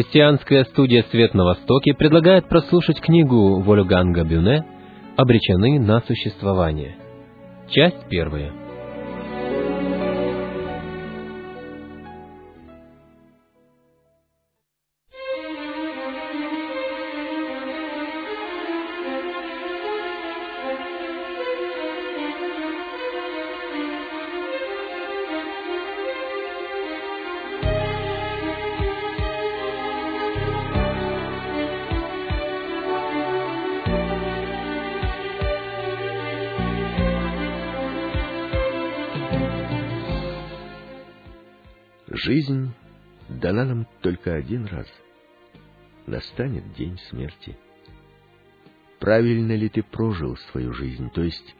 Христианская студия «Свет на Востоке» предлагает прослушать книгу Вольфганга Бюне «Обречены на существование». Часть первая. День смерти. Правильно ли ты прожил свою жизнь, то есть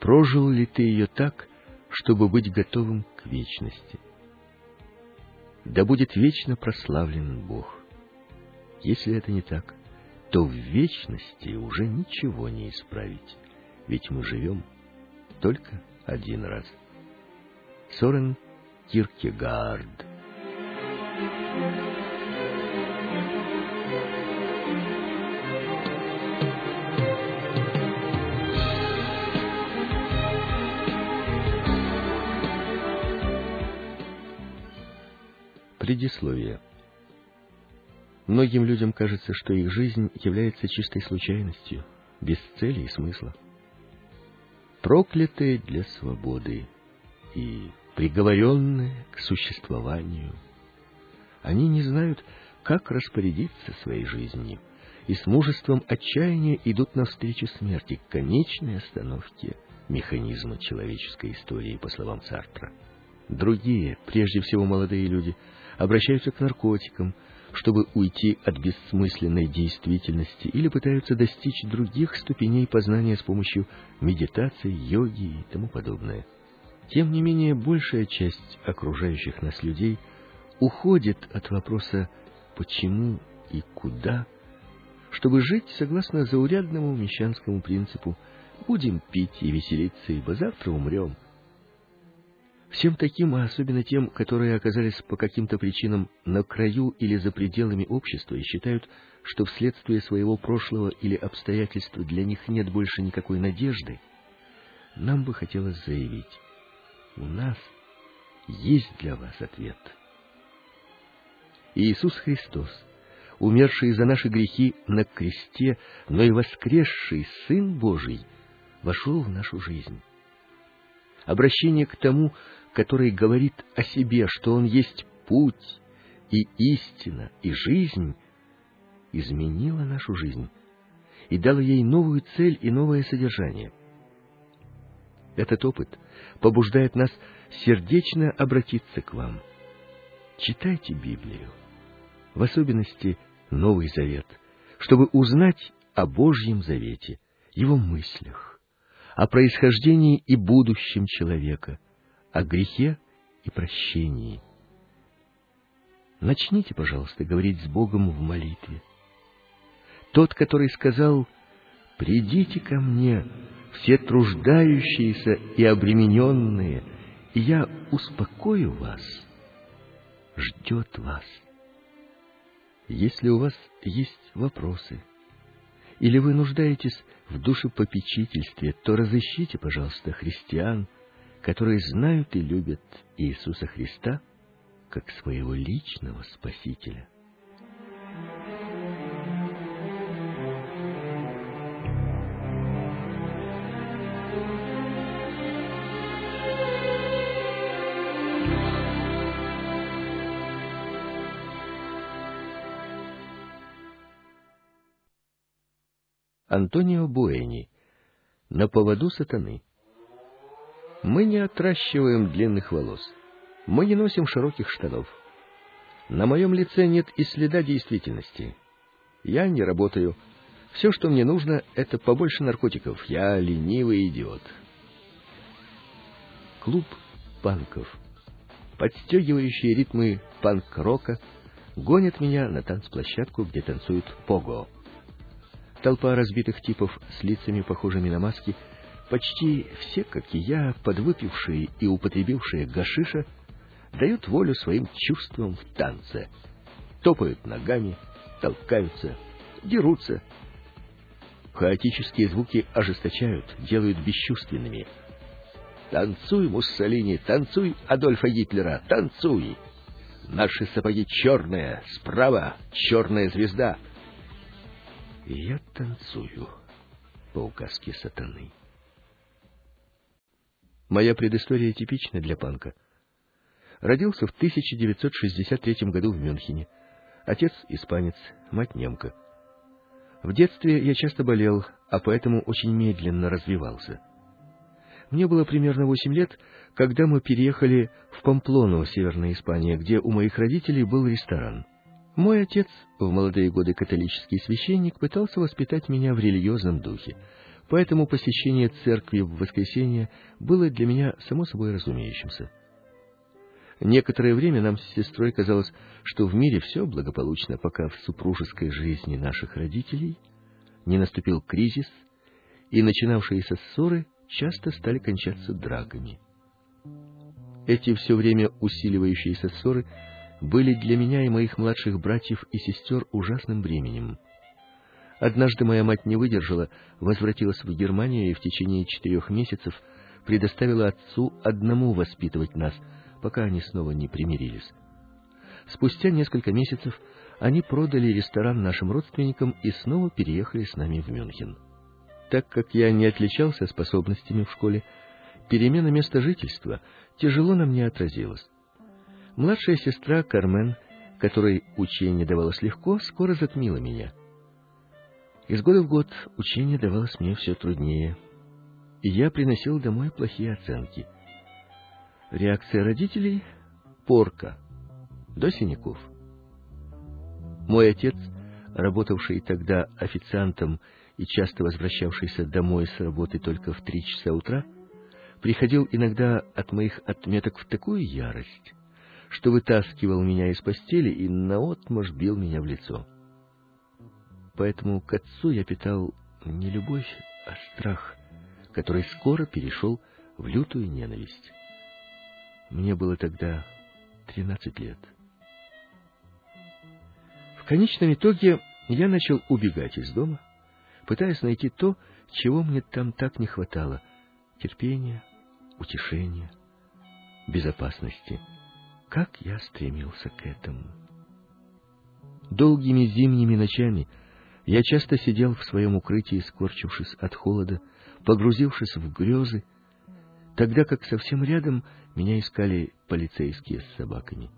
прожил ли ты ее так, чтобы быть готовым к вечности? Да будет вечно прославлен Бог. Если это не так, то в вечности уже ничего не исправить, ведь мы живем только один раз. Сорен Киркегард Предисловие. Многим людям кажется, что их жизнь является чистой случайностью, без цели и смысла. Проклятые для свободы и приговоренные к существованию. Они не знают, как распорядиться своей жизнью, и с мужеством отчаяния идут навстречу смерти, конечной остановке механизма человеческой истории, по словам Сартра. Другие, прежде всего молодые люди, обращаются к наркотикам, чтобы уйти от бессмысленной действительности или пытаются достичь других ступеней познания с помощью медитации, йоги и тому подобное. Тем не менее, большая часть окружающих нас людей уходит от вопроса «почему» и «куда», чтобы жить согласно заурядному мещанскому принципу «будем пить и веселиться, ибо завтра умрем». Всем таким, а особенно тем, которые оказались по каким-то причинам на краю или за пределами общества и считают, что вследствие своего прошлого или обстоятельств для них нет больше никакой надежды, нам бы хотелось заявить, у нас есть для вас ответ. Иисус Христос, умерший за наши грехи на кресте, но и воскресший Сын Божий, вошел в нашу жизнь. Обращение к тому, который говорит о себе, что он есть путь и истина и жизнь, изменило нашу жизнь и дало ей новую цель и новое содержание. Этот опыт побуждает нас сердечно обратиться к вам. Читайте Библию, в особенности Новый Завет, чтобы узнать о Божьем Завете, его мыслях, о происхождении и будущем человека, о грехе и прощении. Начните, пожалуйста, говорить с Богом в молитве. Тот, который сказал «Придите ко мне, все труждающиеся и обремененные, и я успокою вас», ждет вас. Если у вас есть вопросы, или вы нуждаетесь в душепопечительстве, то разыщите, пожалуйста, христиан, которые знают и любят Иисуса Христа как своего личного Спасителя. Антонио Буэни. На поводу сатаны. Мы не отращиваем длинных волос. Мы не носим широких штанов. На моем лице нет и следа действительности. Я не работаю. Все, что мне нужно, это побольше наркотиков. Я ленивый идиот. Клуб панков, подстегивающие ритмы панк-рока, гонят меня на танцплощадку, где танцуют пого. Толпа разбитых типов с лицами, похожими на маски, почти все, как и я, подвыпившие и употребившие гашиша, дают волю своим чувствам в танце. топают ногами, толкаются, дерутся. Хаотические звуки ожесточают, делают бесчувственными. Танцуй, Муссолини, танцуй, Адольфа Гитлера, танцуй! Наши сапоги черные, справа черная звезда. И я танцую по указке сатаны. Моя предыстория типична для панка. Родился в 1963 году в Мюнхене. Отец испанец, мать немка. В детстве я часто болел, а поэтому очень медленно развивался. Мне было примерно восемь лет, когда мы переехали в Памплону, Северная Испания, где у моих родителей был ресторан. Мой отец, в молодые годы католический священник, пытался воспитать меня в религиозном духе, поэтому посещение церкви в воскресенье было для меня само собой разумеющимся. Некоторое время нам с сестрой казалось, что в мире все благополучно, пока в супружеской жизни наших родителей не наступил кризис, и начинавшиеся ссоры часто стали кончаться драками. Эти все время усиливающиеся ссоры были для меня и моих младших братьев и сестер ужасным бременем. Однажды моя мать не выдержала, возвратилась в Германию и в течение четырех месяцев предоставила отцу одному воспитывать нас, пока они снова не примирились. Спустя несколько месяцев они продали ресторан нашим родственникам и снова переехали с нами в Мюнхен. Так как я не отличался способностями в школе, перемена места жительства тяжело на мне отразилась. Младшая сестра Кармен, которой учение давалось легко, скоро затмила меня. Из года в год учение давалось мне все труднее, и я приносил домой плохие оценки. Реакция родителей — порка, до синяков. Мой отец, работавший тогда официантом и часто возвращавшийся домой с работы только в три часа утра, приходил иногда от моих отметок в такую ярость, что вытаскивал меня из постели и наотмашь бил меня в лицо. Поэтому к отцу я питал не любовь, а страх, который скоро перешел в лютую ненависть. Мне было тогда тринадцать лет. В конечном итоге я начал убегать из дома, пытаясь найти то, чего мне там так не хватало — терпения, утешения, безопасности. Как я стремился к этому! Долгими зимними ночами я часто сидел в своем укрытии, скорчившись от холода, погрузившись в грезы, тогда как совсем рядом меня искали полицейские с собаками.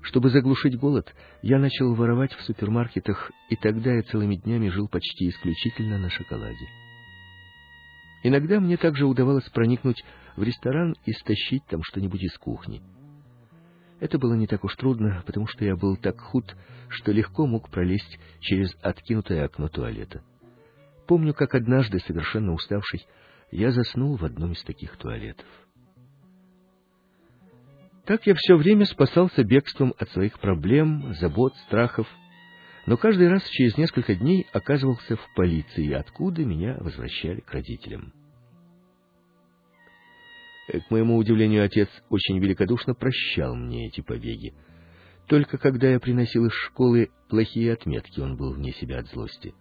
Чтобы заглушить голод, я начал воровать в супермаркетах, и тогда я целыми днями жил почти исключительно на шоколаде. Иногда мне также удавалось проникнуть в ресторан и стащить там что-нибудь из кухни. Это было не так уж трудно, потому что я был так худ, что легко мог пролезть через откинутое окно туалета. Помню, как однажды, совершенно уставший, я заснул в одном из таких туалетов. Так я все время спасался бегством от своих проблем, забот, страхов, но каждый раз через несколько дней оказывался в полиции, откуда меня возвращали к родителям. Э, к моему удивлению, отец очень великодушно прощал мне эти побеги. Только когда я приносил из школы плохие отметки, он был вне себя от злости.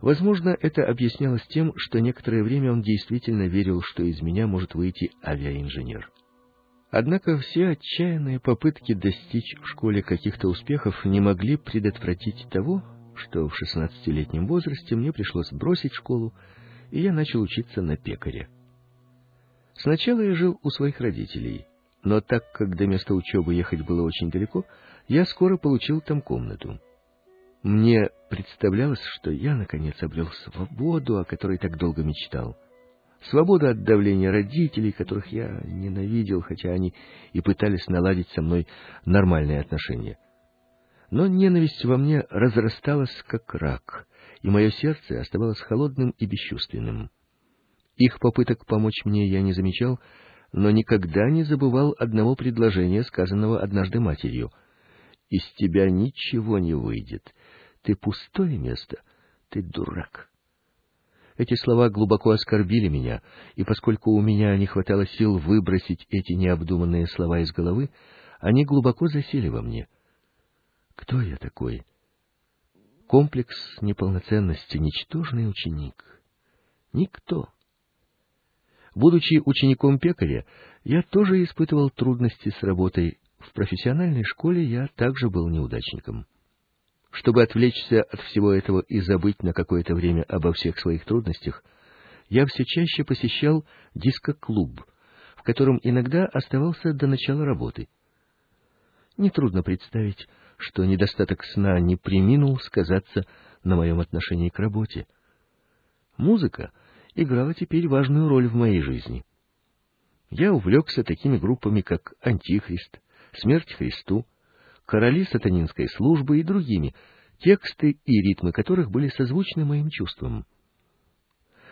Возможно, это объяснялось тем, что некоторое время он действительно верил, что из меня может выйти авиаинженер. Однако все отчаянные попытки достичь в школе каких-то успехов не могли предотвратить того, что в шестнадцатилетнем возрасте мне пришлось бросить школу, и я начал учиться на пекаря. Сначала я жил у своих родителей, но так как до места учебы ехать было очень далеко, я скоро получил там комнату. Мне представлялось, что я наконец обрел свободу, о которой так долго мечтал. Свобода от давления родителей, которых я ненавидел, хотя они и пытались наладить со мной нормальные отношения. Но ненависть во мне разрасталась, как рак, и мое сердце оставалось холодным и бесчувственным. Их попыток помочь мне я не замечал, но никогда не забывал одного предложения, сказанного однажды матерью. «Из тебя ничего не выйдет. Ты пустое место. Ты дурак». Эти слова глубоко оскорбили меня, и поскольку у меня не хватало сил выбросить эти необдуманные слова из головы, они глубоко засели во мне. Кто я такой? Комплекс неполноценности, ничтожный ученик. Никто. Будучи учеником пекаря, я тоже испытывал трудности с работой. В профессиональной школе я также был неудачником. Чтобы отвлечься от всего этого и забыть на какое-то время обо всех своих трудностях, я все чаще посещал дискоклуб, в котором иногда оставался до начала работы. Нетрудно представить, что недостаток сна не приминул сказаться на моем отношении к работе. Музыка играла теперь важную роль в моей жизни. Я увлекся такими группами, как «Антихрист», «Смерть Христу», «Короли сатанинской службы» и другими, тексты и ритмы которых были созвучны моим чувствам.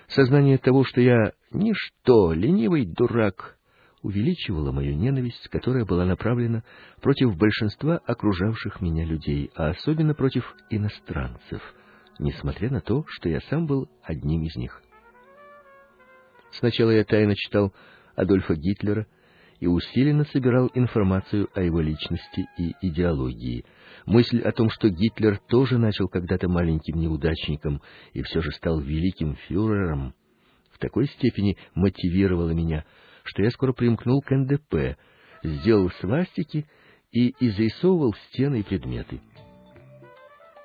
Сознание того, что я ничто, ленивый дурак, увеличивало мою ненависть, которая была направлена против большинства окружавших меня людей, а особенно против иностранцев, несмотря на то, что я сам был одним из них. Сначала я тайно читал Адольфа Гитлера и усиленно собирал информацию о его личности и идеологии. Мысль о том, что Гитлер тоже начал когда-то маленьким неудачником и все же стал великим фюрером, в такой степени мотивировала меня, что я скоро примкнул к НДП, сделал свастики и изрисовывал стены и предметы.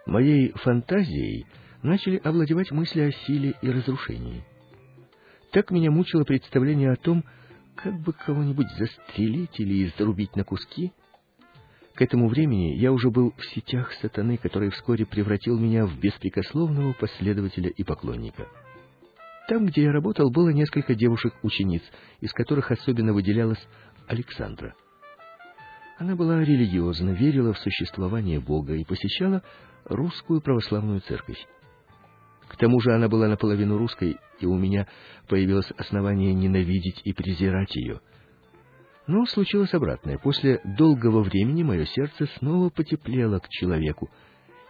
Моей фантазией начали овладевать мысли о силе и разрушении. Так меня мучило представление о том, как бы кого-нибудь застрелить или изрубить на куски. К этому времени я уже был в сетях сатаны, который вскоре превратил меня в беспрекословного последователя и поклонника. Там, где я работал, было несколько девушек-учениц, из которых особенно выделялась Александра. Она была религиозна, верила в существование Бога и посещала русскую православную церковь. К тому же она была наполовину русской, и у меня появилось основание ненавидеть и презирать ее. Но случилось обратное. После долгого времени мое сердце снова потеплело к человеку,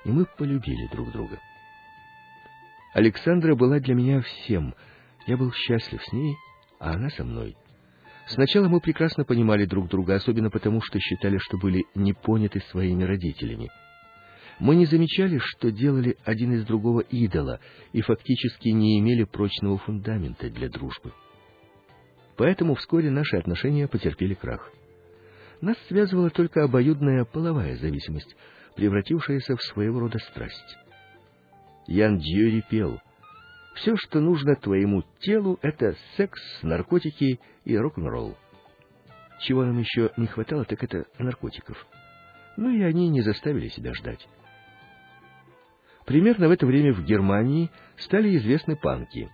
и мы полюбили друг друга. Александра была для меня всем. Я был счастлив с ней, а она со мной. Сначала мы прекрасно понимали друг друга, особенно потому, что считали, что были не поняты своими родителями. Мы не замечали, что делали один из другого идола и фактически не имели прочного фундамента для дружбы. Поэтому вскоре наши отношения потерпели крах. Нас связывала только обоюдная половая зависимость, превратившаяся в своего рода страсть. Ян Дьюри пел. Все, что нужно твоему телу, это секс, наркотики и рок-н-ролл. Чего нам еще не хватало, так это наркотиков. Ну и они не заставили себя ждать. Примерно в это время в Германии стали известны панки.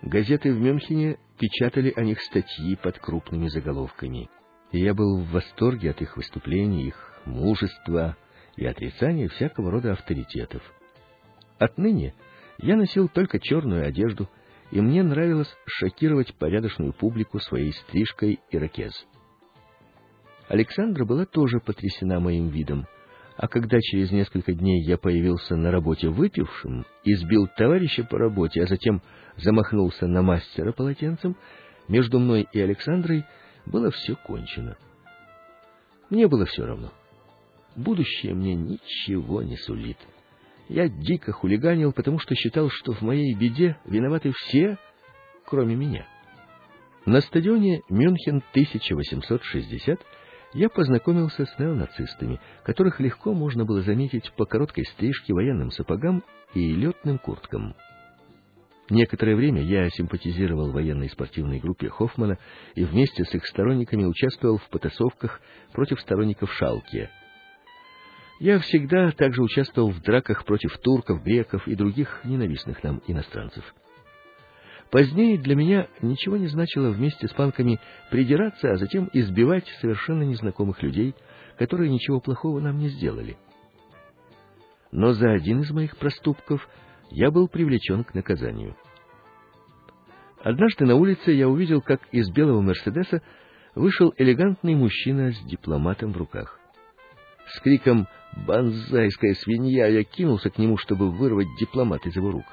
Газеты в Мюнхене печатали о них статьи под крупными заголовками. И я был в восторге от их выступлений, их мужества и отрицания всякого рода авторитетов. Отныне я носил только черную одежду, и мне нравилось шокировать порядочную публику своей стрижкой и ракез. Александра была тоже потрясена моим видом, а когда через несколько дней я появился на работе выпившим, избил товарища по работе, а затем замахнулся на мастера полотенцем, между мной и Александрой было все кончено. Мне было все равно. Будущее мне ничего не сулит. Я дико хулиганил, потому что считал, что в моей беде виноваты все, кроме меня. На стадионе Мюнхен 1860 я познакомился с неонацистами, которых легко можно было заметить по короткой стрижке, военным сапогам и летным курткам. Некоторое время я симпатизировал военной спортивной группе Хоффмана и вместе с их сторонниками участвовал в потасовках против сторонников Шалке — я всегда также участвовал в драках против турков, греков и других ненавистных нам иностранцев. Позднее для меня ничего не значило вместе с панками придираться, а затем избивать совершенно незнакомых людей, которые ничего плохого нам не сделали. Но за один из моих проступков я был привлечен к наказанию. Однажды на улице я увидел, как из белого Мерседеса вышел элегантный мужчина с дипломатом в руках. С криком «Бонзайская свинья!» я кинулся к нему, чтобы вырвать дипломат из его рук.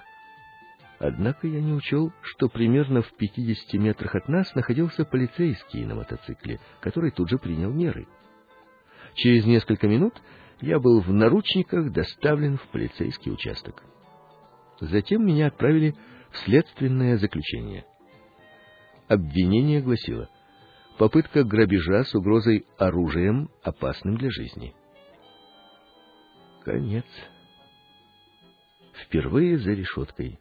Однако я не учел, что примерно в пятидесяти метрах от нас находился полицейский на мотоцикле, который тут же принял меры. Через несколько минут я был в наручниках доставлен в полицейский участок. Затем меня отправили в следственное заключение. Обвинение гласило попытка грабежа с угрозой оружием, опасным для жизни. Конец. Впервые за решеткой.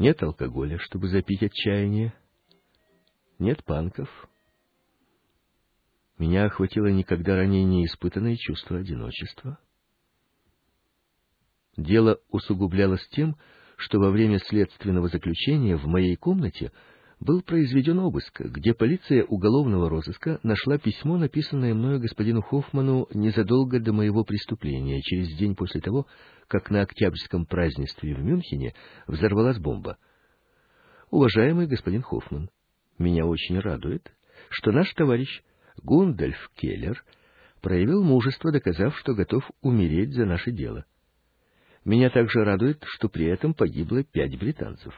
Нет алкоголя, чтобы запить отчаяние. Нет панков. Меня охватило никогда ранее не испытанное чувство одиночества. Дело усугублялось тем, что во время следственного заключения в моей комнате был произведен обыск, где полиция уголовного розыска нашла письмо, написанное мною господину Хоффману незадолго до моего преступления, через день после того, как на Октябрьском празднестве в Мюнхене взорвалась бомба. Уважаемый господин Хоффман, меня очень радует, что наш товарищ Гундальф Келлер проявил мужество, доказав, что готов умереть за наше дело. Меня также радует, что при этом погибло пять британцев.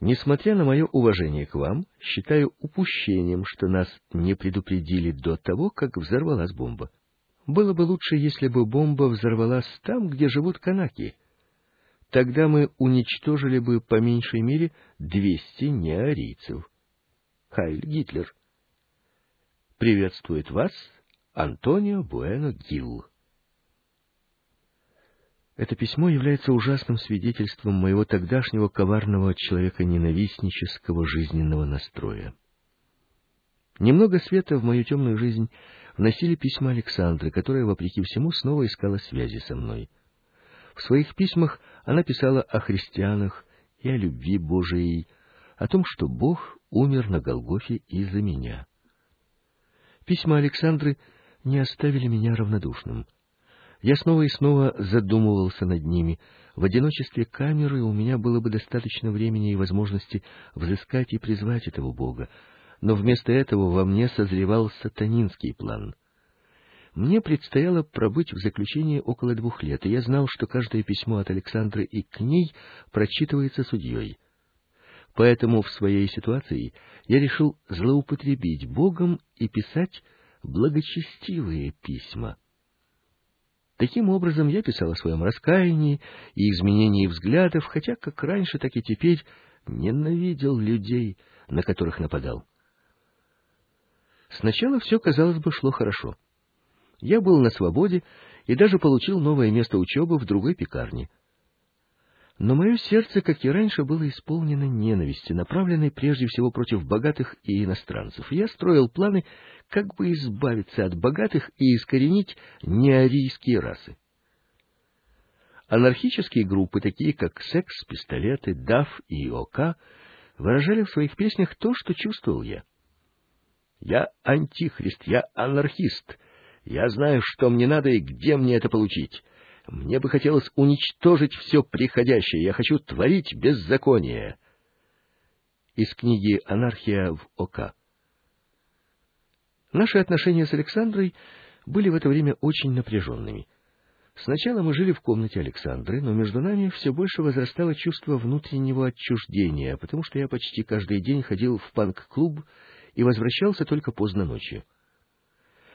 Несмотря на мое уважение к вам, считаю упущением, что нас не предупредили до того, как взорвалась бомба. Было бы лучше, если бы бомба взорвалась там, где живут канаки. Тогда мы уничтожили бы по меньшей мере двести неарийцев. Хайль Гитлер. Приветствует вас Антонио Буэно Гилл. Это письмо является ужасным свидетельством моего тогдашнего коварного человека-ненавистнического жизненного настроя. Немного света в мою темную жизнь вносили письма Александры, которая, вопреки всему, снова искала связи со мной. В своих письмах она писала о христианах и о любви Божией, о том, что Бог умер на Голгофе из-за меня. Письма Александры не оставили меня равнодушным. Я снова и снова задумывался над ними. В одиночестве камеры у меня было бы достаточно времени и возможности взыскать и призвать этого Бога, но вместо этого во мне созревал сатанинский план. Мне предстояло пробыть в заключении около двух лет, и я знал, что каждое письмо от Александры и к ней прочитывается судьей. Поэтому в своей ситуации я решил злоупотребить Богом и писать благочестивые письма. Таким образом, я писал о своем раскаянии и изменении взглядов, хотя как раньше, так и теперь ненавидел людей, на которых нападал. Сначала все, казалось бы, шло хорошо. Я был на свободе и даже получил новое место учебы в другой пекарне — но мое сердце, как и раньше, было исполнено ненависти, направленной прежде всего против богатых и иностранцев. Я строил планы, как бы избавиться от богатых и искоренить неарийские расы. Анархические группы, такие как «Секс», «Пистолеты», «Даф» и «ОК», выражали в своих песнях то, что чувствовал я. «Я антихрист, я анархист. Я знаю, что мне надо и где мне это получить». Мне бы хотелось уничтожить все приходящее. Я хочу творить беззаконие. Из книги «Анархия в ОК». Наши отношения с Александрой были в это время очень напряженными. Сначала мы жили в комнате Александры, но между нами все больше возрастало чувство внутреннего отчуждения, потому что я почти каждый день ходил в панк-клуб и возвращался только поздно ночью.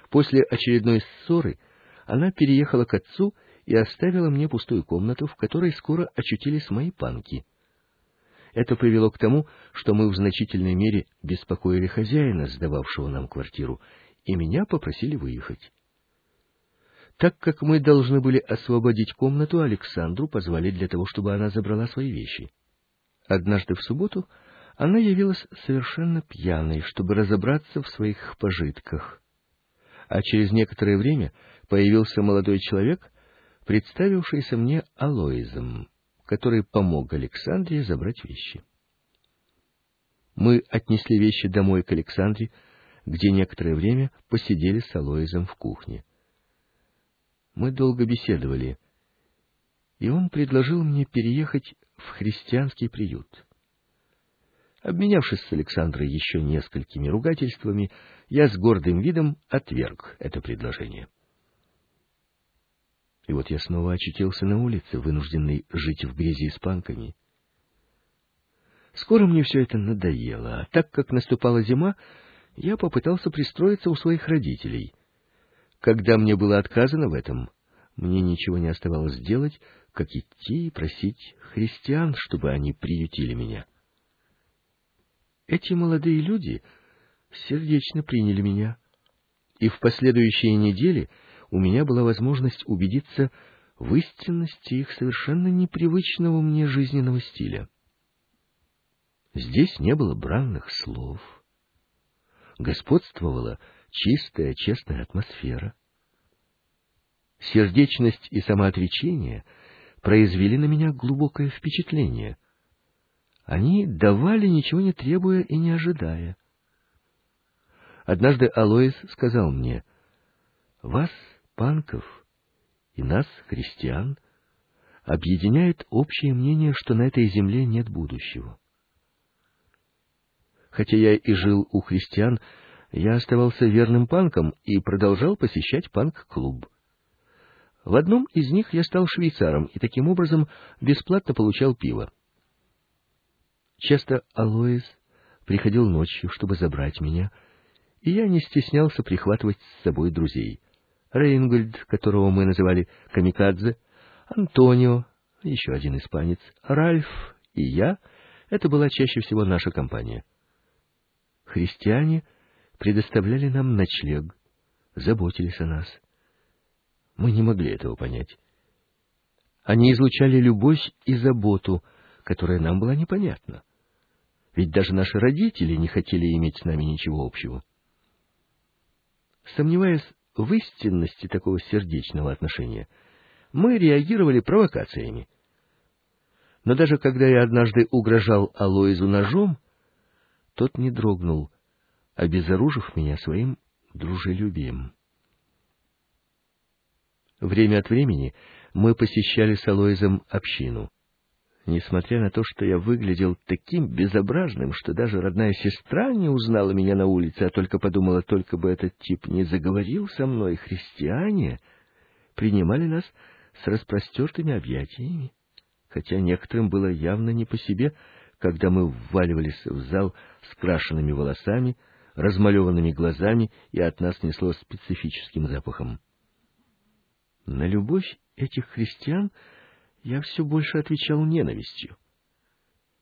После очередной ссоры она переехала к отцу и оставила мне пустую комнату, в которой скоро очутились мои панки. Это привело к тому, что мы в значительной мере беспокоили хозяина, сдававшего нам квартиру, и меня попросили выехать. Так как мы должны были освободить комнату, Александру позвали для того, чтобы она забрала свои вещи. Однажды в субботу она явилась совершенно пьяной, чтобы разобраться в своих пожитках. А через некоторое время появился молодой человек, представившийся мне Алоизом, который помог Александре забрать вещи. Мы отнесли вещи домой к Александре, где некоторое время посидели с Алоизом в кухне. Мы долго беседовали, и он предложил мне переехать в христианский приют. Обменявшись с Александрой еще несколькими ругательствами, я с гордым видом отверг это предложение. И вот я снова очутился на улице, вынужденный жить в грязи с панками. Скоро мне все это надоело, а так как наступала зима, я попытался пристроиться у своих родителей. Когда мне было отказано в этом, мне ничего не оставалось делать, как идти и просить христиан, чтобы они приютили меня. Эти молодые люди сердечно приняли меня, и в последующие недели у меня была возможность убедиться в истинности их совершенно непривычного мне жизненного стиля. Здесь не было бранных слов, господствовала чистая, честная атмосфера. Сердечность и самоотречение произвели на меня глубокое впечатление. Они давали, ничего не требуя и не ожидая. Однажды Алоис сказал мне, «Вас, панков, и нас, христиан, объединяет общее мнение, что на этой земле нет будущего. Хотя я и жил у христиан, я оставался верным панком и продолжал посещать панк-клуб. В одном из них я стал швейцаром и таким образом бесплатно получал пиво. Часто Алоис приходил ночью, чтобы забрать меня, и я не стеснялся прихватывать с собой друзей. Рейнгольд, которого мы называли Камикадзе, Антонио, еще один испанец, Ральф и я — это была чаще всего наша компания. Христиане предоставляли нам ночлег, заботились о нас. Мы не могли этого понять. Они излучали любовь и заботу, которая нам была непонятна. Ведь даже наши родители не хотели иметь с нами ничего общего. Сомневаясь в истинности такого сердечного отношения, мы реагировали провокациями. Но даже когда я однажды угрожал Алоизу ножом, тот не дрогнул, обезоружив меня своим дружелюбием. Время от времени мы посещали с Алоизом общину. Несмотря на то, что я выглядел таким безобразным, что даже родная сестра не узнала меня на улице, а только подумала, только бы этот тип не заговорил со мной, христиане принимали нас с распростертыми объятиями, хотя некоторым было явно не по себе, когда мы вваливались в зал с крашенными волосами, размалеванными глазами, и от нас несло специфическим запахом. На любовь этих христиан я все больше отвечал ненавистью.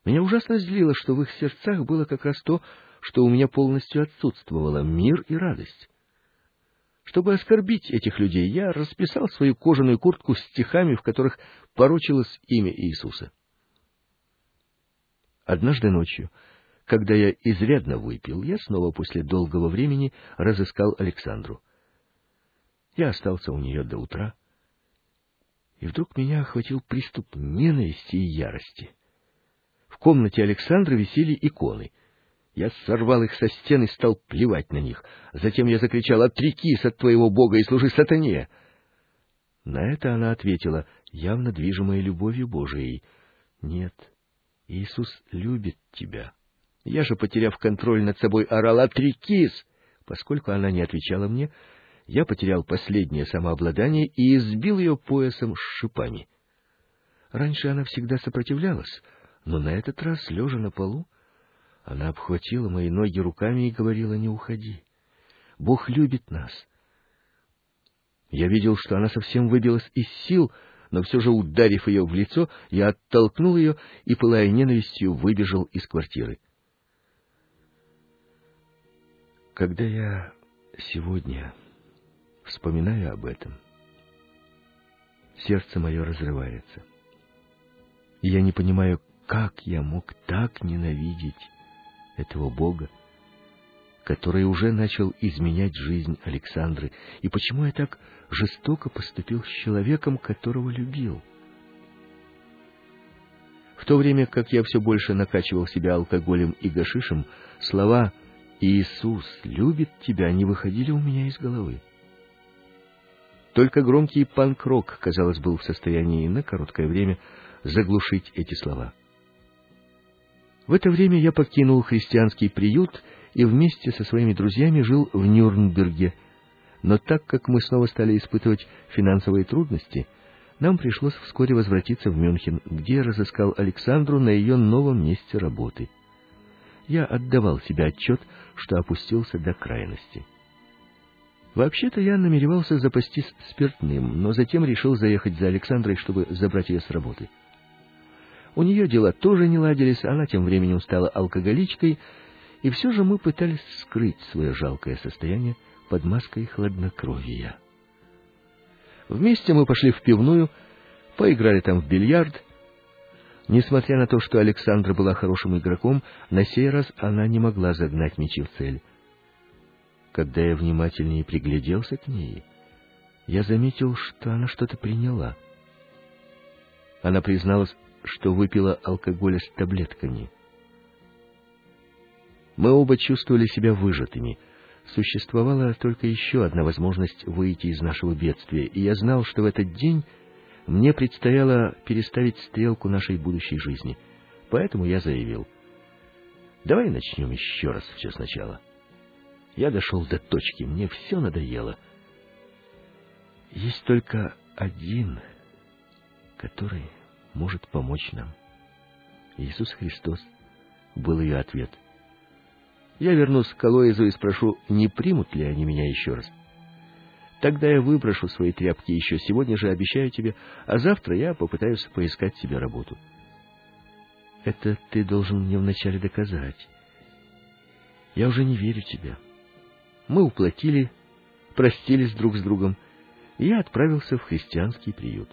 Меня ужасно злило, что в их сердцах было как раз то, что у меня полностью отсутствовало — мир и радость. Чтобы оскорбить этих людей, я расписал свою кожаную куртку стихами, в которых порочилось имя Иисуса. Однажды ночью, когда я изрядно выпил, я снова после долгого времени разыскал Александру. Я остался у нее до утра, и вдруг меня охватил приступ ненависти и ярости. В комнате Александры висели иконы. Я сорвал их со стен и стал плевать на них. Затем я закричал «Отрекись от твоего Бога и служи сатане!» На это она ответила, явно движимая любовью Божией, «Нет, Иисус любит тебя». Я же, потеряв контроль над собой, орал «Отрекись!» Поскольку она не отвечала мне, я потерял последнее самообладание и избил ее поясом с шипами. Раньше она всегда сопротивлялась, но на этот раз, лежа на полу, она обхватила мои ноги руками и говорила, не уходи. Бог любит нас. Я видел, что она совсем выбилась из сил, но все же, ударив ее в лицо, я оттолкнул ее и, пылая ненавистью, выбежал из квартиры. Когда я сегодня вспоминаю об этом, сердце мое разрывается. И я не понимаю, как я мог так ненавидеть этого Бога, который уже начал изменять жизнь Александры, и почему я так жестоко поступил с человеком, которого любил. В то время как я все больше накачивал себя алкоголем и гашишем, слова «Иисус любит тебя» не выходили у меня из головы. Только громкий панк-рок, казалось, был в состоянии на короткое время заглушить эти слова. В это время я покинул христианский приют и вместе со своими друзьями жил в Нюрнберге. Но так как мы снова стали испытывать финансовые трудности, нам пришлось вскоре возвратиться в Мюнхен, где я разыскал Александру на ее новом месте работы. Я отдавал себе отчет, что опустился до крайности. Вообще-то я намеревался запастись спиртным, но затем решил заехать за Александрой, чтобы забрать ее с работы. У нее дела тоже не ладились, она тем временем стала алкоголичкой, и все же мы пытались скрыть свое жалкое состояние под маской хладнокровия. Вместе мы пошли в пивную, поиграли там в бильярд. Несмотря на то, что Александра была хорошим игроком, на сей раз она не могла загнать мячи в цель. Когда я внимательнее пригляделся к ней, я заметил, что она что-то приняла. Она призналась, что выпила алкоголя с таблетками. Мы оба чувствовали себя выжатыми. Существовала только еще одна возможность выйти из нашего бедствия, и я знал, что в этот день мне предстояло переставить стрелку нашей будущей жизни. Поэтому я заявил, давай начнем еще раз все сначала. Я дошел до точки, мне все надоело. Есть только один, который может помочь нам. Иисус Христос был ее ответ. Я вернусь к Алоизу и спрошу, не примут ли они меня еще раз. Тогда я выброшу свои тряпки еще сегодня же, обещаю тебе, а завтра я попытаюсь поискать себе работу. Это ты должен мне вначале доказать. Я уже не верю тебе. Мы уплатили, простились друг с другом, и я отправился в христианский приют.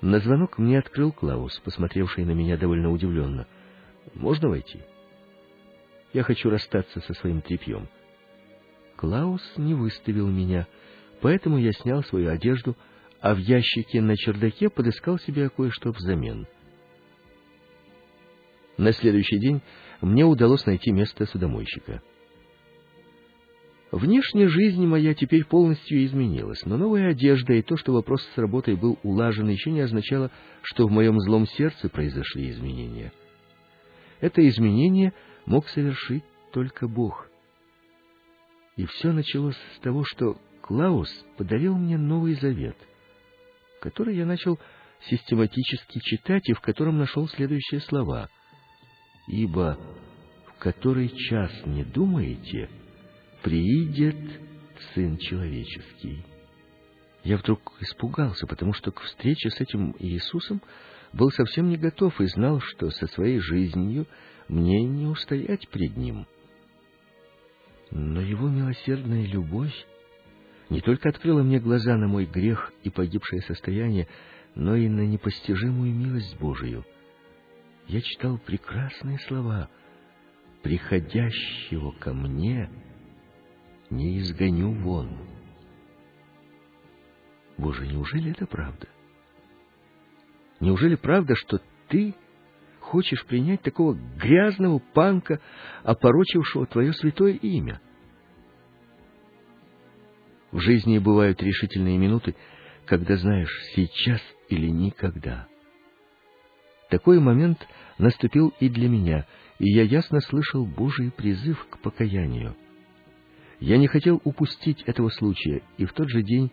На звонок мне открыл Клаус, посмотревший на меня довольно удивленно. «Можно войти?» «Я хочу расстаться со своим тряпьем». Клаус не выставил меня, поэтому я снял свою одежду, а в ящике на чердаке подыскал себе кое-что взамен. На следующий день мне удалось найти место судомойщика. Внешняя жизнь моя теперь полностью изменилась, но новая одежда и то, что вопрос с работой был улажен, еще не означало, что в моем злом сердце произошли изменения. Это изменение мог совершить только Бог. И все началось с того, что Клаус подарил мне Новый Завет, который я начал систематически читать и в котором нашел следующие слова. «Ибо в который час не думаете...» приидет Сын Человеческий. Я вдруг испугался, потому что к встрече с этим Иисусом был совсем не готов и знал, что со своей жизнью мне не устоять пред Ним. Но Его милосердная любовь не только открыла мне глаза на мой грех и погибшее состояние, но и на непостижимую милость Божию. Я читал прекрасные слова «Приходящего ко мне» не изгоню вон. Боже, неужели это правда? Неужели правда, что ты хочешь принять такого грязного панка, опорочившего твое святое имя? В жизни бывают решительные минуты, когда знаешь, сейчас или никогда. Такой момент наступил и для меня, и я ясно слышал Божий призыв к покаянию. Я не хотел упустить этого случая, и в тот же день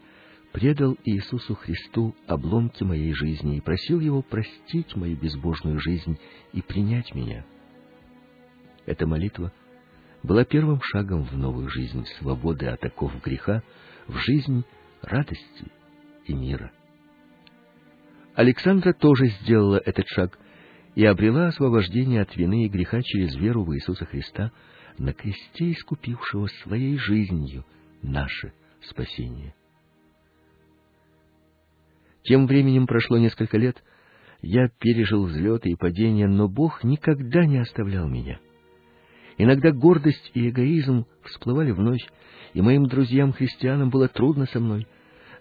предал Иисусу Христу обломки моей жизни и просил Его простить мою безбожную жизнь и принять меня. Эта молитва была первым шагом в новую жизнь свободы от оков греха, в жизнь радости и мира. Александра тоже сделала этот шаг и обрела освобождение от вины и греха через веру в Иисуса Христа — на кресте искупившего своей жизнью наше спасение. Тем временем прошло несколько лет, я пережил взлеты и падения, но Бог никогда не оставлял меня. Иногда гордость и эгоизм всплывали вновь, и моим друзьям-христианам было трудно со мной,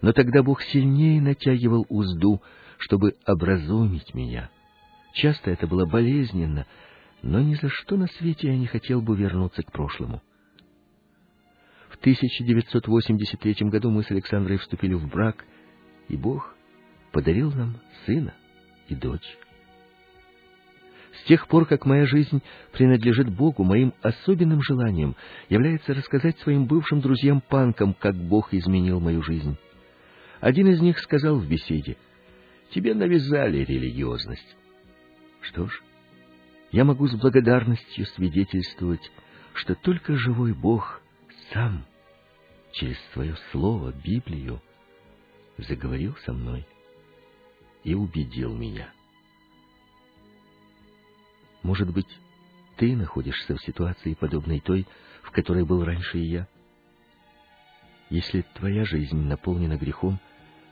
но тогда Бог сильнее натягивал узду, чтобы образумить меня. Часто это было болезненно, но ни за что на свете я не хотел бы вернуться к прошлому. В 1983 году мы с Александрой вступили в брак, и Бог подарил нам сына и дочь. С тех пор, как моя жизнь принадлежит Богу, моим особенным желанием является рассказать своим бывшим друзьям-панкам, как Бог изменил мою жизнь. Один из них сказал в беседе, «Тебе навязали религиозность». Что ж, я могу с благодарностью свидетельствовать, что только живой Бог сам через свое слово, Библию, заговорил со мной и убедил меня. Может быть, ты находишься в ситуации, подобной той, в которой был раньше и я? Если твоя жизнь наполнена грехом,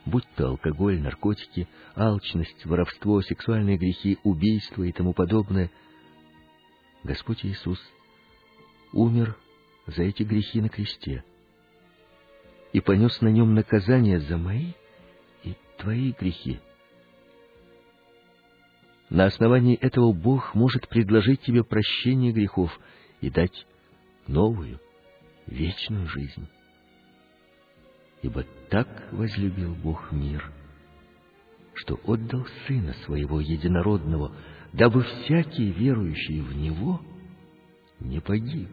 будь то алкоголь, наркотики, алчность, воровство, сексуальные грехи, убийство и тому подобное, Господь Иисус умер за эти грехи на кресте и понес на нем наказание за мои и твои грехи. На основании этого Бог может предложить тебе прощение грехов и дать новую, вечную жизнь. Ибо так возлюбил Бог мир, что отдал Сына Своего Единородного, дабы всякий верующий в Него не погиб,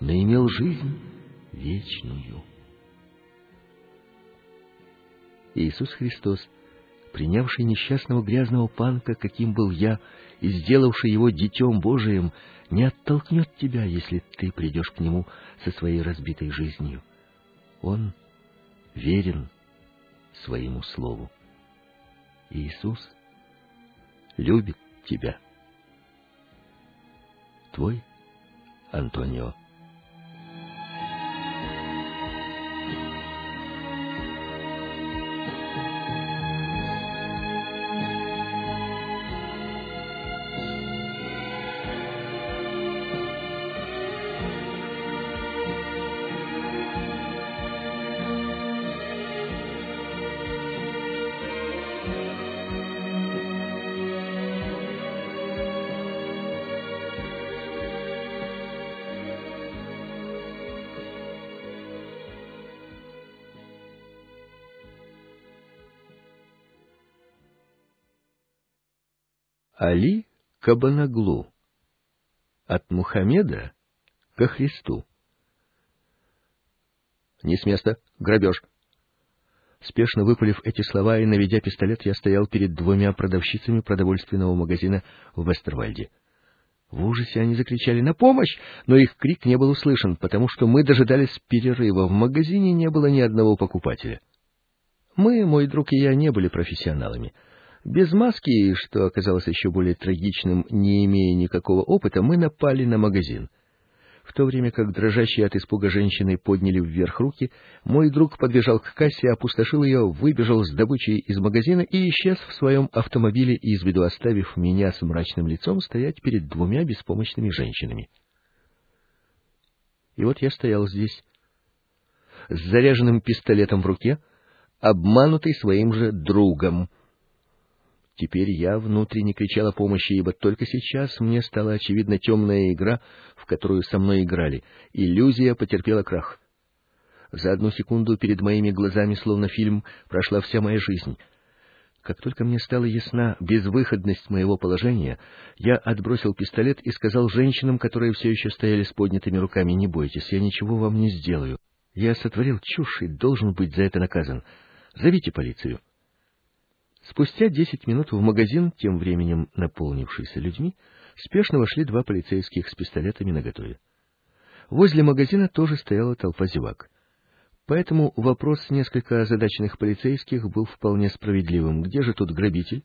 но имел жизнь вечную. Иисус Христос — принявший несчастного грязного панка, каким был я, и сделавший его детем Божиим, не оттолкнет тебя, если ты придешь к нему со своей разбитой жизнью. Он верен своему слову. Иисус любит тебя. Твой Антонио. Кабанаглу. От Мухаммеда ко Христу. Не с места, грабеж. Спешно выпалив эти слова и наведя пистолет, я стоял перед двумя продавщицами продовольственного магазина в Вестервальде. В ужасе они закричали «На помощь!», но их крик не был услышан, потому что мы дожидались перерыва. В магазине не было ни одного покупателя. Мы, мой друг и я, не были профессионалами. Без маски, что оказалось еще более трагичным, не имея никакого опыта, мы напали на магазин. В то время как дрожащие от испуга женщины подняли вверх руки, мой друг подбежал к кассе, опустошил ее, выбежал с добычей из магазина и исчез в своем автомобиле, из виду оставив меня с мрачным лицом стоять перед двумя беспомощными женщинами. И вот я стоял здесь, с заряженным пистолетом в руке, обманутый своим же другом — Теперь я внутренне кричал о помощи, ибо только сейчас мне стала очевидна темная игра, в которую со мной играли. Иллюзия потерпела крах. За одну секунду перед моими глазами, словно фильм, прошла вся моя жизнь. Как только мне стала ясна безвыходность моего положения, я отбросил пистолет и сказал женщинам, которые все еще стояли с поднятыми руками, «Не бойтесь, я ничего вам не сделаю. Я сотворил чушь и должен быть за это наказан. Зовите полицию». Спустя десять минут в магазин, тем временем наполнившийся людьми, спешно вошли два полицейских с пистолетами наготове. Возле магазина тоже стояла толпа зевак. Поэтому вопрос несколько озадаченных полицейских был вполне справедливым. Где же тут грабитель?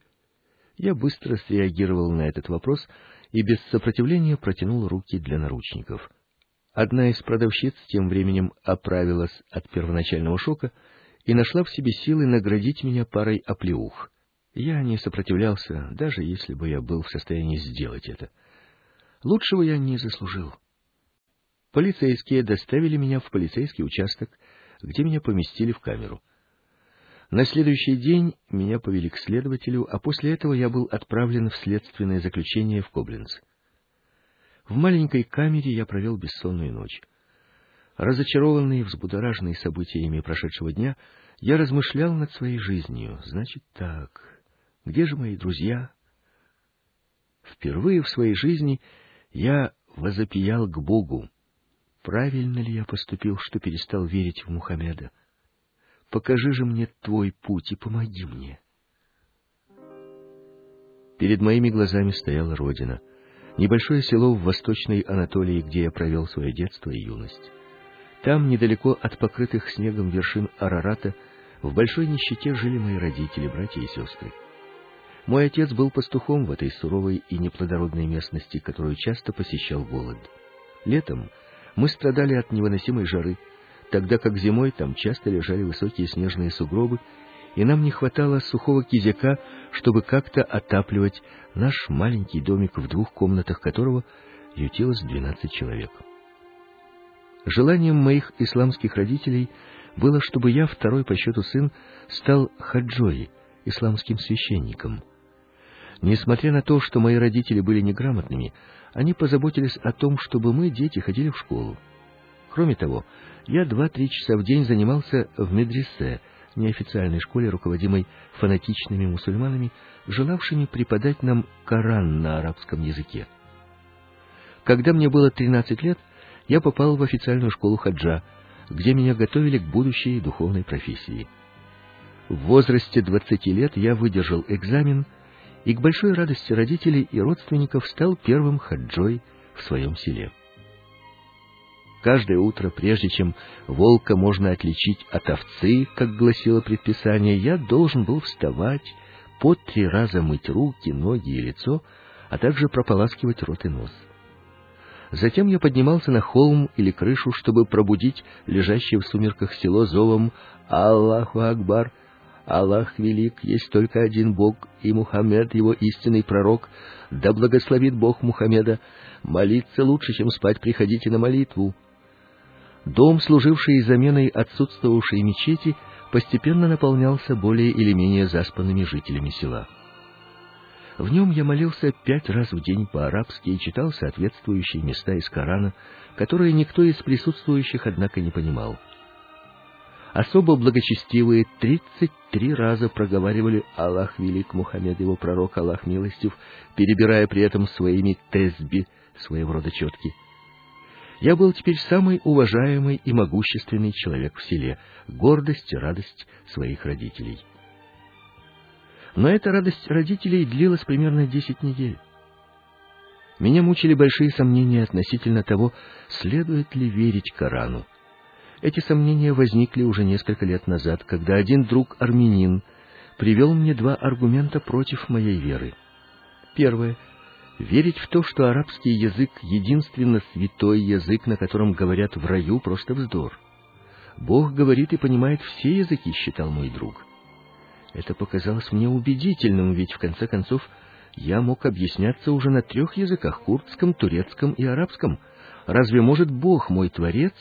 Я быстро среагировал на этот вопрос и без сопротивления протянул руки для наручников. Одна из продавщиц тем временем оправилась от первоначального шока и нашла в себе силы наградить меня парой оплеух. Я не сопротивлялся, даже если бы я был в состоянии сделать это. Лучшего я не заслужил. Полицейские доставили меня в полицейский участок, где меня поместили в камеру. На следующий день меня повели к следователю, а после этого я был отправлен в следственное заключение в Кобленц. В маленькой камере я провел бессонную ночь. Разочарованный, взбудораженный событиями прошедшего дня, я размышлял над своей жизнью. Значит так, где же мои друзья? Впервые в своей жизни я возопиял к Богу. Правильно ли я поступил, что перестал верить в Мухаммеда? Покажи же мне твой путь и помоги мне. Перед моими глазами стояла родина, небольшое село в Восточной Анатолии, где я провел свое детство и юность. Там, недалеко от покрытых снегом вершин Арарата, в большой нищете жили мои родители, братья и сестры. Мой отец был пастухом в этой суровой и неплодородной местности, которую часто посещал голод. Летом мы страдали от невыносимой жары, тогда как зимой там часто лежали высокие снежные сугробы, и нам не хватало сухого кизяка, чтобы как-то отапливать наш маленький домик, в двух комнатах которого ютилось двенадцать человек. Желанием моих исламских родителей было, чтобы я, второй по счету сын, стал хаджой, исламским священником. Несмотря на то, что мои родители были неграмотными, они позаботились о том, чтобы мы, дети, ходили в школу. Кроме того, я два-три часа в день занимался в медресе, неофициальной школе, руководимой фанатичными мусульманами, желавшими преподать нам Коран на арабском языке. Когда мне было 13 лет, я попал в официальную школу хаджа, где меня готовили к будущей духовной профессии. В возрасте 20 лет я выдержал экзамен и к большой радости родителей и родственников стал первым хаджой в своем селе. Каждое утро, прежде чем волка можно отличить от овцы, как гласило предписание, я должен был вставать, по три раза мыть руки, ноги и лицо, а также прополаскивать рот и нос. Затем я поднимался на холм или крышу, чтобы пробудить лежащее в сумерках село зовом «Аллаху Акбар!» Аллах велик, есть только один Бог, и Мухаммед его истинный пророк. Да благословит Бог Мухаммеда. Молиться лучше, чем спать, приходите на молитву. Дом, служивший заменой отсутствовавшей мечети, постепенно наполнялся более или менее заспанными жителями села. В нем я молился пять раз в день по-арабски и читал соответствующие места из Корана, которые никто из присутствующих, однако, не понимал. Особо благочестивые тридцать три раза проговаривали «Аллах велик, Мухаммед его пророк, Аллах милостив», перебирая при этом своими тезби, своего рода четки. Я был теперь самый уважаемый и могущественный человек в селе, гордость и радость своих родителей. Но эта радость родителей длилась примерно десять недель. Меня мучили большие сомнения относительно того, следует ли верить Корану. Эти сомнения возникли уже несколько лет назад, когда один друг армянин привел мне два аргумента против моей веры. Первое верить в то, что арабский язык единственно святой язык, на котором говорят в раю, просто вздор. Бог говорит и понимает все языки, считал мой друг. Это показалось мне убедительным, ведь в конце концов я мог объясняться уже на трех языках: курдском, турецком и арабском. Разве может Бог, мой творец,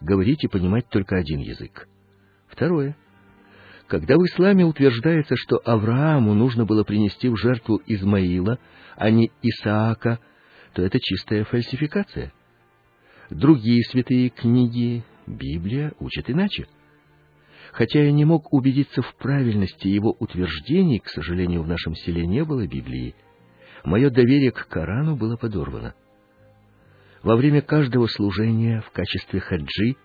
говорить и понимать только один язык. Второе. Когда в исламе утверждается, что Аврааму нужно было принести в жертву Измаила, а не Исаака, то это чистая фальсификация. Другие святые книги, Библия учат иначе. Хотя я не мог убедиться в правильности его утверждений, к сожалению, в нашем селе не было Библии, мое доверие к Корану было подорвано. Во время каждого служения в качестве хаджи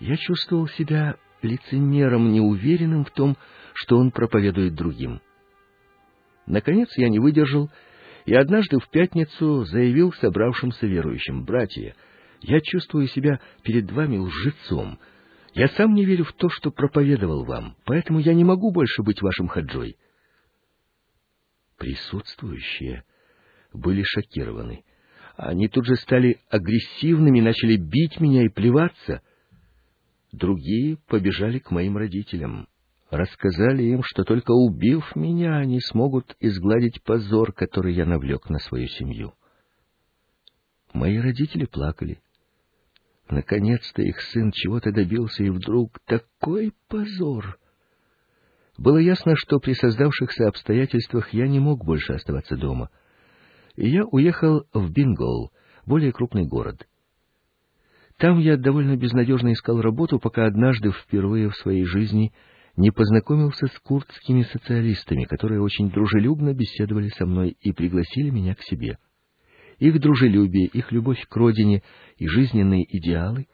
я чувствовал себя лицемером, неуверенным в том, что он проповедует другим. Наконец я не выдержал и однажды в пятницу заявил собравшимся верующим: "Братья, я чувствую себя перед вами лжецом. Я сам не верю в то, что проповедовал вам, поэтому я не могу больше быть вашим хаджой". Присутствующие были шокированы. Они тут же стали агрессивными, начали бить меня и плеваться. Другие побежали к моим родителям, рассказали им, что только убив меня, они смогут изгладить позор, который я навлек на свою семью. Мои родители плакали. Наконец-то их сын чего-то добился, и вдруг такой позор! Было ясно, что при создавшихся обстоятельствах я не мог больше оставаться дома — и я уехал в Бингол, более крупный город. Там я довольно безнадежно искал работу, пока однажды впервые в своей жизни не познакомился с курдскими социалистами, которые очень дружелюбно беседовали со мной и пригласили меня к себе. Их дружелюбие, их любовь к родине и жизненные идеалы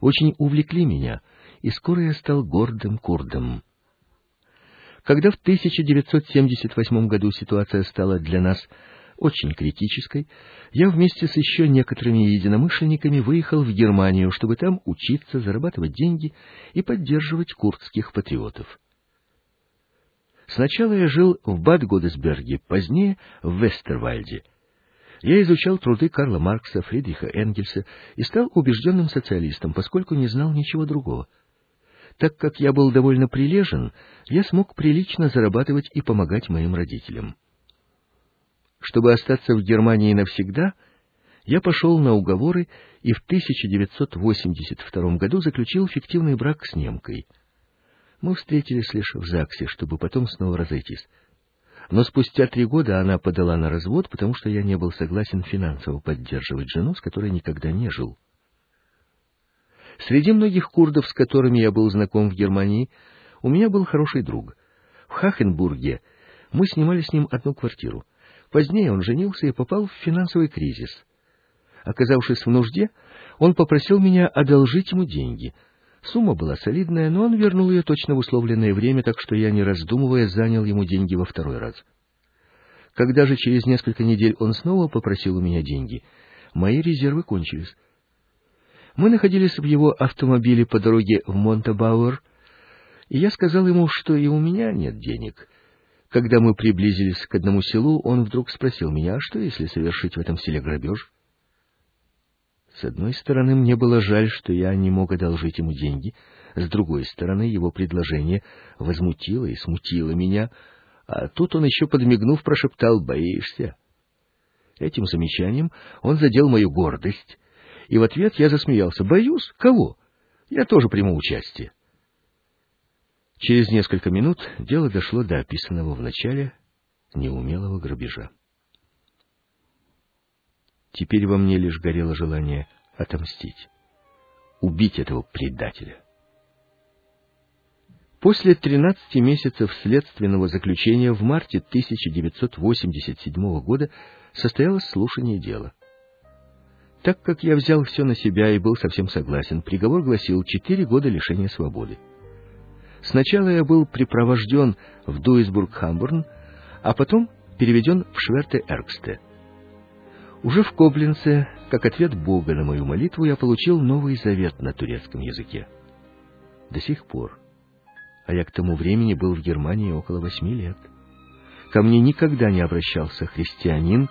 очень увлекли меня, и скоро я стал гордым курдом. Когда в 1978 году ситуация стала для нас очень критической, я вместе с еще некоторыми единомышленниками выехал в Германию, чтобы там учиться, зарабатывать деньги и поддерживать курдских патриотов. Сначала я жил в Бад-Годесберге, позднее в Вестервальде. Я изучал труды Карла Маркса, Фридриха Энгельса и стал убежденным социалистом, поскольку не знал ничего другого. Так как я был довольно прилежен, я смог прилично зарабатывать и помогать моим родителям. Чтобы остаться в Германии навсегда, я пошел на уговоры и в 1982 году заключил фиктивный брак с немкой. Мы встретились лишь в ЗАГСе, чтобы потом снова разойтись. Но спустя три года она подала на развод, потому что я не был согласен финансово поддерживать жену, с которой никогда не жил. Среди многих курдов, с которыми я был знаком в Германии, у меня был хороший друг. В Хахенбурге мы снимали с ним одну квартиру. Позднее он женился и попал в финансовый кризис. Оказавшись в нужде, он попросил меня одолжить ему деньги. Сумма была солидная, но он вернул ее точно в условленное время, так что я, не раздумывая, занял ему деньги во второй раз. Когда же через несколько недель он снова попросил у меня деньги, мои резервы кончились. Мы находились в его автомобиле по дороге в Монтебауэр, и я сказал ему, что и у меня нет денег. Когда мы приблизились к одному селу, он вдруг спросил меня, а что если совершить в этом селе грабеж? С одной стороны, мне было жаль, что я не мог одолжить ему деньги, с другой стороны, его предложение возмутило и смутило меня, а тут он еще подмигнув прошептал «Боишься?». Этим замечанием он задел мою гордость, и в ответ я засмеялся. «Боюсь? Кого? Я тоже приму участие». Через несколько минут дело дошло до описанного в начале неумелого грабежа. Теперь во мне лишь горело желание отомстить, убить этого предателя. После 13 месяцев следственного заключения в марте 1987 года состоялось слушание дела. Так как я взял все на себя и был совсем согласен, приговор гласил четыре года лишения свободы. Сначала я был припровожден в Дуисбург-Хамбурн, а потом переведен в Шверте-Эрксте. Уже в Коблинце, как ответ Бога на мою молитву, я получил Новый Завет на турецком языке. До сих пор. А я к тому времени был в Германии около восьми лет. Ко мне никогда не обращался христианин,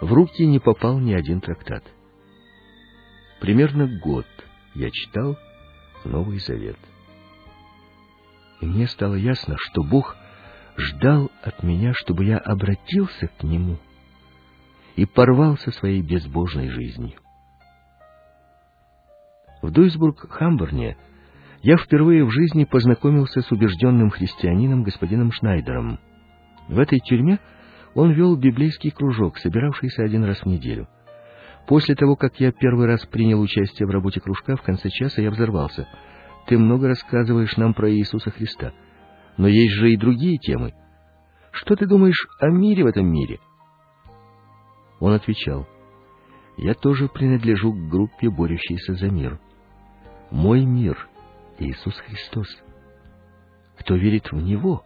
в руки не попал ни один трактат. Примерно год я читал Новый Завет. И мне стало ясно, что Бог ждал от меня, чтобы я обратился к Нему и порвал со своей безбожной жизнью. В Дуйсбург-Хамбурне я впервые в жизни познакомился с убежденным христианином господином Шнайдером. В этой тюрьме он вел библейский кружок, собиравшийся один раз в неделю. После того, как я первый раз принял участие в работе кружка, в конце часа я взорвался. «Ты много рассказываешь нам про Иисуса Христа, но есть же и другие темы. Что ты думаешь о мире в этом мире?» Он отвечал, «Я тоже принадлежу к группе, борющейся за мир. Мой мир — Иисус Христос. Кто верит в Него,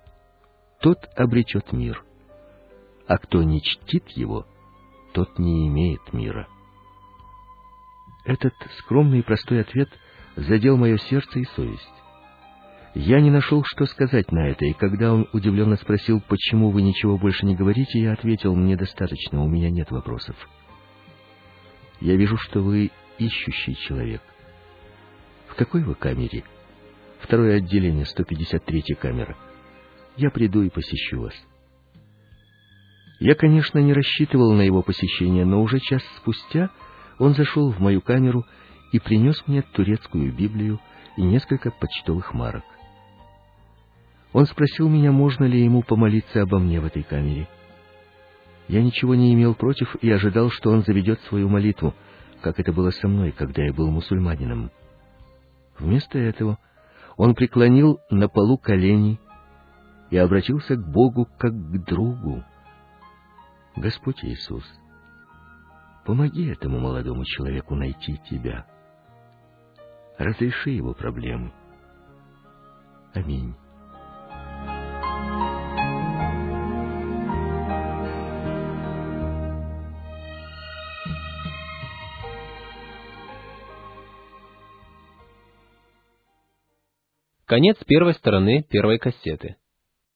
тот обречет мир, а кто не чтит Его, тот не имеет мира». Этот скромный и простой ответ задел мое сердце и совесть. Я не нашел, что сказать на это, и когда он удивленно спросил, почему вы ничего больше не говорите, я ответил, мне достаточно, у меня нет вопросов. Я вижу, что вы ищущий человек. В какой вы камере? Второе отделение, 153 камера. Я приду и посещу вас. Я, конечно, не рассчитывал на его посещение, но уже час спустя он зашел в мою камеру и принес мне турецкую Библию и несколько почтовых марок. Он спросил меня, можно ли ему помолиться обо мне в этой камере. Я ничего не имел против и ожидал, что он заведет свою молитву, как это было со мной, когда я был мусульманином. Вместо этого он преклонил на полу колени и обратился к Богу как к другу. Господь Иисус, помоги этому молодому человеку найти Тебя разреши его проблемы. Аминь. Конец первой стороны первой кассеты.